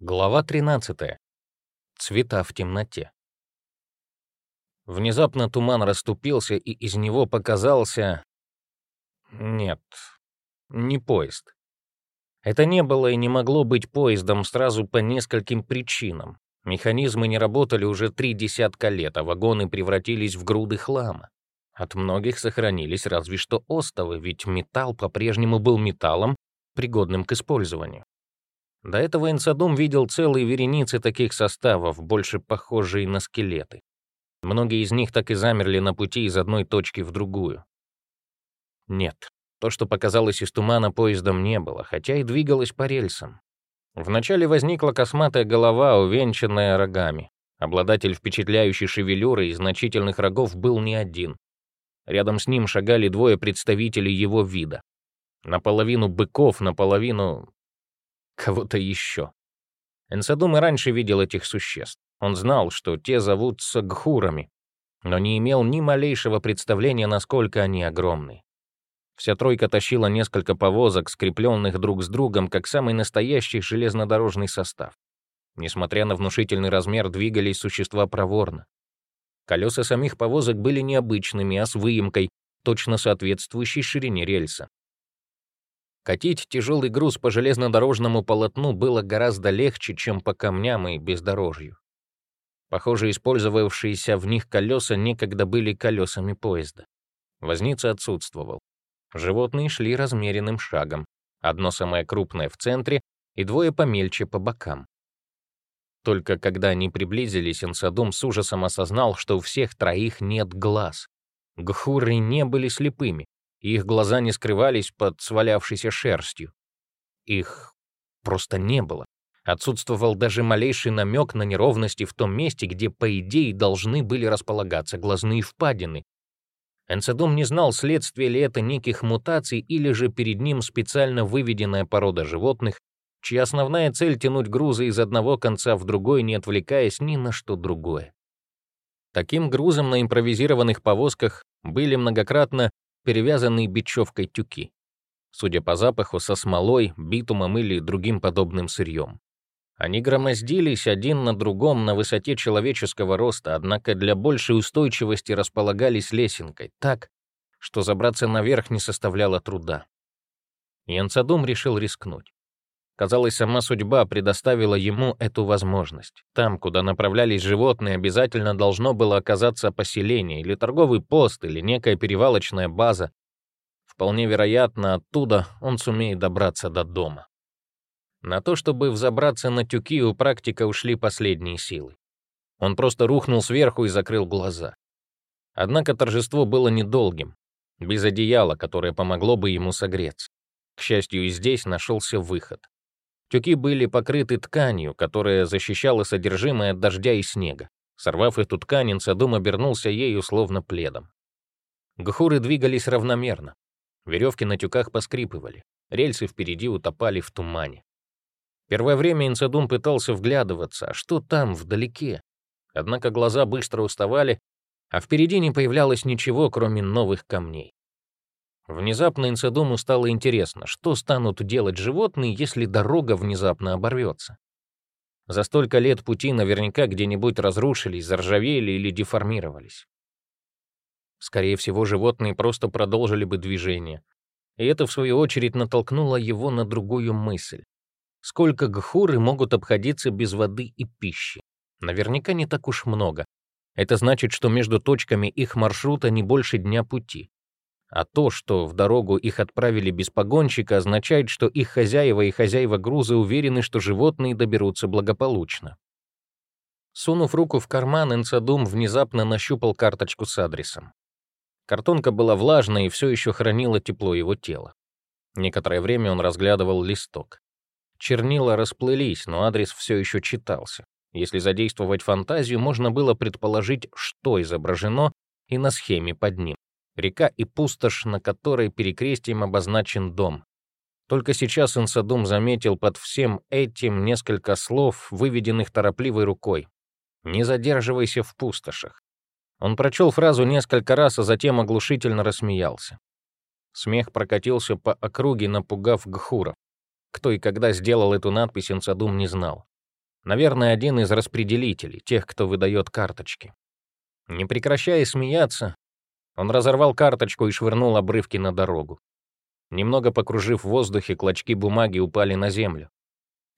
Глава 13. Цвета в темноте. Внезапно туман расступился, и из него показался... Нет, не поезд. Это не было и не могло быть поездом сразу по нескольким причинам. Механизмы не работали уже три десятка лет, а вагоны превратились в груды хлама. От многих сохранились разве что остовы, ведь металл по-прежнему был металлом, пригодным к использованию. До этого Инсадум видел целые вереницы таких составов, больше похожие на скелеты. Многие из них так и замерли на пути из одной точки в другую. Нет, то, что показалось из тумана, поездом не было, хотя и двигалось по рельсам. Вначале возникла косматая голова, увенчанная рогами. Обладатель впечатляющей шевелюры и значительных рогов был не один. Рядом с ним шагали двое представителей его вида. Наполовину быков, наполовину кого-то еще. Энсадум и раньше видел этих существ. Он знал, что те зовутся гхурами, но не имел ни малейшего представления, насколько они огромны. Вся тройка тащила несколько повозок, скрепленных друг с другом, как самый настоящий железнодорожный состав. Несмотря на внушительный размер, двигались существа проворно. Колеса самих повозок были необычными, а с выемкой, точно соответствующей ширине рельса. Катить тяжелый груз по железнодорожному полотну было гораздо легче, чем по камням и бездорожью. Похоже, использовавшиеся в них колеса некогда были колесами поезда. Возница отсутствовал. Животные шли размеренным шагом. Одно самое крупное в центре и двое помельче по бокам. Только когда они приблизились, Инсадум с ужасом осознал, что у всех троих нет глаз. Гхуры не были слепыми, их глаза не скрывались под свалявшейся шерстью. Их просто не было. Отсутствовал даже малейший намек на неровности в том месте, где, по идее, должны были располагаться глазные впадины. Энцедом не знал, следствие ли это неких мутаций или же перед ним специально выведенная порода животных, чья основная цель — тянуть грузы из одного конца в другой, не отвлекаясь ни на что другое. Таким грузом на импровизированных повозках были многократно перевязанные бечевкой тюки. Судя по запаху, со смолой, битумом или другим подобным сырьем. Они громоздились один на другом на высоте человеческого роста, однако для большей устойчивости располагались лесенкой, так, что забраться наверх не составляло труда. Янцадум решил рискнуть. Казалось, сама судьба предоставила ему эту возможность. Там, куда направлялись животные, обязательно должно было оказаться поселение или торговый пост или некая перевалочная база. Вполне вероятно, оттуда он сумеет добраться до дома. На то, чтобы взобраться на тюки, у практика ушли последние силы. Он просто рухнул сверху и закрыл глаза. Однако торжество было недолгим, без одеяла, которое помогло бы ему согреться. К счастью, и здесь нашелся выход. Тюки были покрыты тканью, которая защищала содержимое от дождя и снега. Сорвав эту ткань, Инсадум обернулся ею словно пледом. Гхуры двигались равномерно. Веревки на тюках поскрипывали. Рельсы впереди утопали в тумане. Первое время Инсадум пытался вглядываться, а что там, вдалеке? Однако глаза быстро уставали, а впереди не появлялось ничего, кроме новых камней. Внезапно Инсадому стало интересно, что станут делать животные, если дорога внезапно оборвется. За столько лет пути наверняка где-нибудь разрушились, заржавели или деформировались. Скорее всего, животные просто продолжили бы движение. И это, в свою очередь, натолкнуло его на другую мысль. Сколько гхуры могут обходиться без воды и пищи? Наверняка не так уж много. Это значит, что между точками их маршрута не больше дня пути. А то, что в дорогу их отправили без погонщика, означает, что их хозяева и хозяева груза уверены, что животные доберутся благополучно. Сунув руку в карман, Энцадум внезапно нащупал карточку с адресом. Картонка была влажной и все еще хранила тепло его тела. Некоторое время он разглядывал листок. Чернила расплылись, но адрес все еще читался. Если задействовать фантазию, можно было предположить, что изображено и на схеме под ним река и пустошь, на которой перекрестием обозначен дом. Только сейчас Инсадум заметил под всем этим несколько слов, выведенных торопливой рукой. «Не задерживайся в пустошах». Он прочел фразу несколько раз, а затем оглушительно рассмеялся. Смех прокатился по округе, напугав Гхуров. Кто и когда сделал эту надпись, Инсадум не знал. Наверное, один из распределителей, тех, кто выдает карточки. Не прекращая смеяться, он разорвал карточку и швырнул обрывки на дорогу. Немного покружив в воздухе, клочки бумаги упали на землю.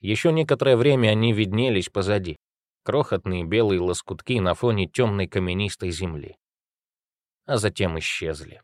Еще некоторое время они виднелись позади. Крохотные белые лоскутки на фоне темной каменистой земли. А затем исчезли.